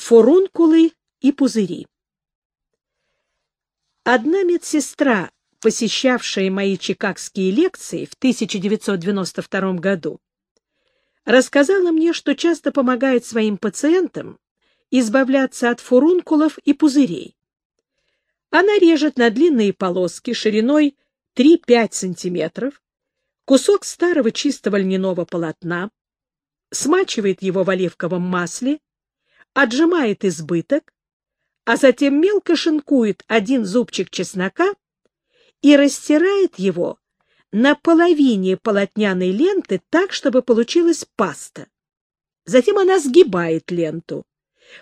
Фурункулы и пузыри. Одна медсестра, посещавшая мои чикагские лекции в 1992 году, рассказала мне, что часто помогает своим пациентам избавляться от фурункулов и пузырей. Она режет на длинные полоски шириной 3-5 сантиметров кусок старого чистого льняного полотна, смачивает его в оливковом масле, отжимает избыток, а затем мелко шинкует один зубчик чеснока и растирает его на половине полотняной ленты так, чтобы получилась паста. Затем она сгибает ленту.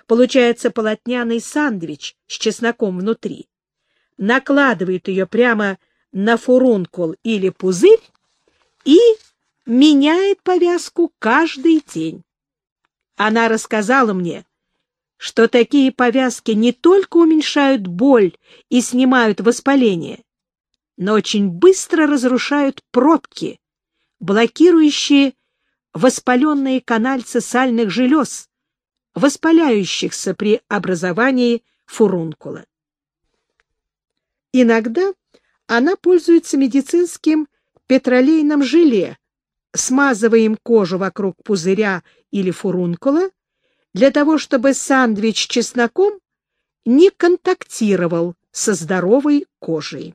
Получается полотняный сандвич с чесноком внутри. Накладывает ее прямо на фурункул или пузырь и меняет повязку каждый день. Она рассказала мне, что такие повязки не только уменьшают боль и снимают воспаление, но очень быстро разрушают пробки, блокирующие воспаленные канальцы сальных желез, воспаляющихся при образовании фурункула. Иногда она пользуется медицинским петролейным желе, смазываем кожу вокруг пузыря или фурункула для того, чтобы сандвич с чесноком не контактировал со здоровой кожей.